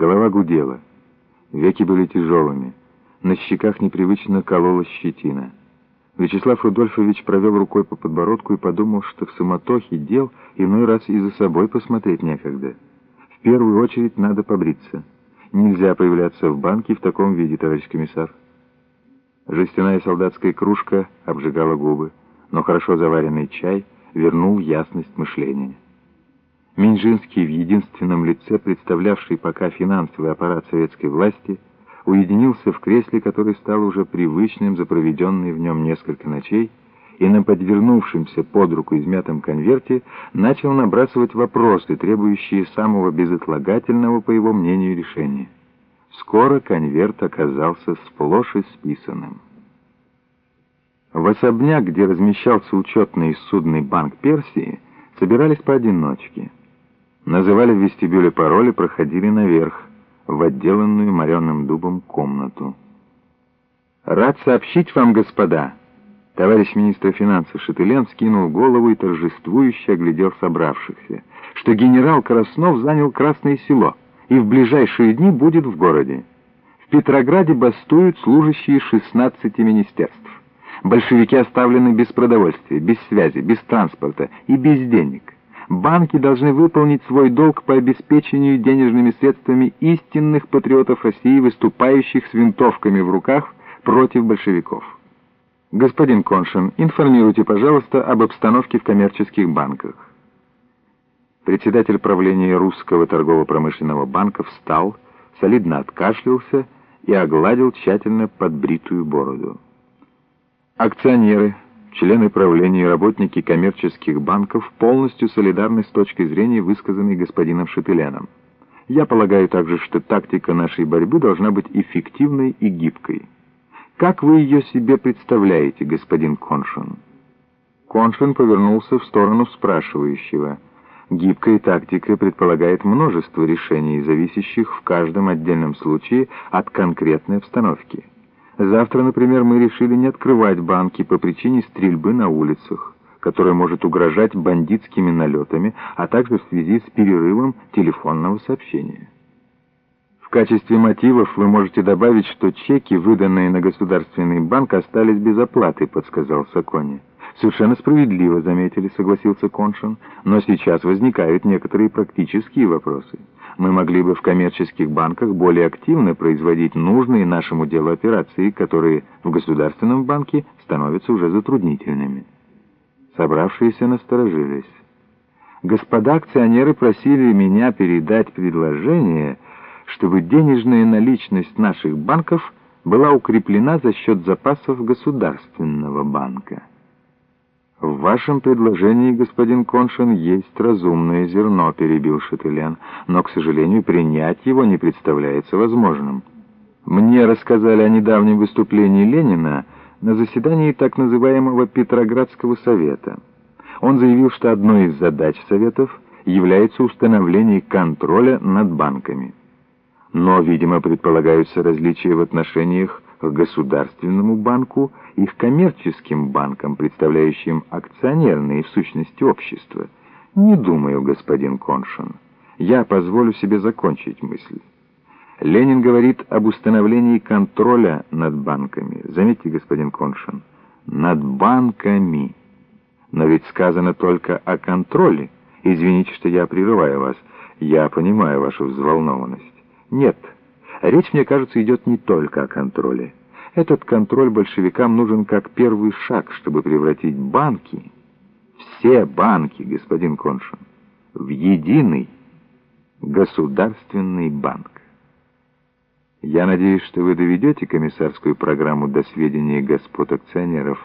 Голова гудела. Веки были тяжелыми. На щеках непривычно колола щетина. Вячеслав Рудольфович провел рукой по подбородку и подумал, что в суматохе дел иной раз и за собой посмотреть некогда. В первую очередь надо побриться. Нельзя появляться в банке в таком виде, товарищ комиссар. Жестяная солдатская кружка обжигала губы, но хорошо заваренный чай вернул ясность мышления. Минжинский, в единственном лице представлявший пока финансовый аппарат советской власти, уединился в кресле, который стал уже привычным за проведенные в нем несколько ночей, и на подвернувшемся под руку измятом конверте начал набрасывать вопросы, требующие самого безотлагательного, по его мнению, решения. Скоро конверт оказался сплошь исписанным. В особняк, где размещался учетный и судный банк Персии, собирались поодиночке. Называли в вестибюле пароли, проходили наверх, в отделанную мореным дубом комнату. «Рад сообщить вам, господа!» Товарищ министр финансов Шетылен скинул голову и торжествующе оглядел собравшихся, что генерал Краснов занял Красное Село и в ближайшие дни будет в городе. В Петрограде бастуют служащие 16 министерств. Большевики оставлены без продовольствия, без связи, без транспорта и без денег банки должны выполнить свой долг по обеспечению денежными средствами истинных патриотов России, выступающих с винтовками в руках против большевиков. Господин Коншин, информируйте, пожалуйста, об обстановке в коммерческих банках. Председатель правления Русского торгово-промышленного банка встал, солидно откашлялся и огладил тщательно подбритую бороду. Акционеры члены правления и работники коммерческих банков полностью солидарны с точки зрения, высказанной господином Шепеленом. Я полагаю также, что тактика нашей борьбы должна быть эффективной и гибкой. Как вы ее себе представляете, господин Коншин? Коншин повернулся в сторону спрашивающего. Гибкая тактика предполагает множество решений, зависящих в каждом отдельном случае от конкретной обстановки. Завтра, например, мы решили не открывать банки по причине стрельбы на улицах, которая может угрожать бандитскими налетами, а также в связи с перерывом телефонного сообщения. В качестве мотивов вы можете добавить, что чеки, выданные на государственный банк, остались без оплаты, подсказал Сакони. Совершенно справедливо, заметили, согласился Коншин, но сейчас возникают некоторые практические вопросы мы могли бы в коммерческих банках более активно производить нужные нашему делу операции, которые в государственном банке становятся уже затруднительными. Собравшиеся насторожились. Господа акционеры просили меня передать предложение, чтобы денежная наличность наших банков была укреплена за счет запасов государственного банка. «В вашем предложении, господин Коншин, есть разумное зерно», — перебил Шателян, «но, к сожалению, принять его не представляется возможным. Мне рассказали о недавнем выступлении Ленина на заседании так называемого Петроградского совета. Он заявил, что одной из задач Советов является установление контроля над банками. Но, видимо, предполагаются различия в отношениях к Государственному банку и к коммерческим банкам, представляющим акционерные в сущности общества. Не думаю, господин Коншин. Я позволю себе закончить мысль. Ленин говорит об установлении контроля над банками. Заметьте, господин Коншин, над банками. Но ведь сказано только о контроле. Извините, что я прерываю вас. Я понимаю вашу взволнованность. Нет, Речь, мне кажется, идет не только о контроле. Этот контроль большевикам нужен как первый шаг, чтобы превратить банки, все банки, господин Коншин, в единый государственный банк. Я надеюсь, что вы доведете комиссарскую программу до сведения господ акционеров.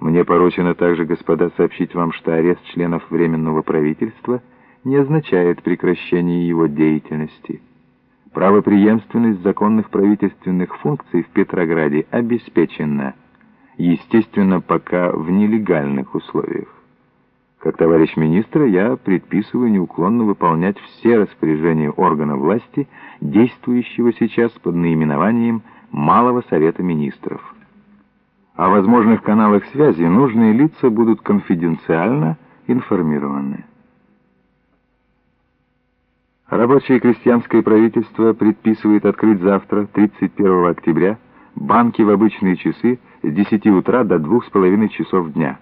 Мне поручено также, господа, сообщить вам, что арест членов Временного правительства не означает прекращение его деятельности. Правопреемственность законных правительственных функций в Петрограде обеспечена, естественно, пока в нелегальных условиях. Как товарищ министра я предписываю неуклонно выполнять все распоряжения органа власти, действующего сейчас под наименованием Малого Совета Министров. О возможных каналах связи нужные лица будут конфиденциально информированы. Рабочее и крестьянское правительство предписывает открыть завтра, 31 октября, банки в обычные часы с 10 утра до 2,5 часов дня.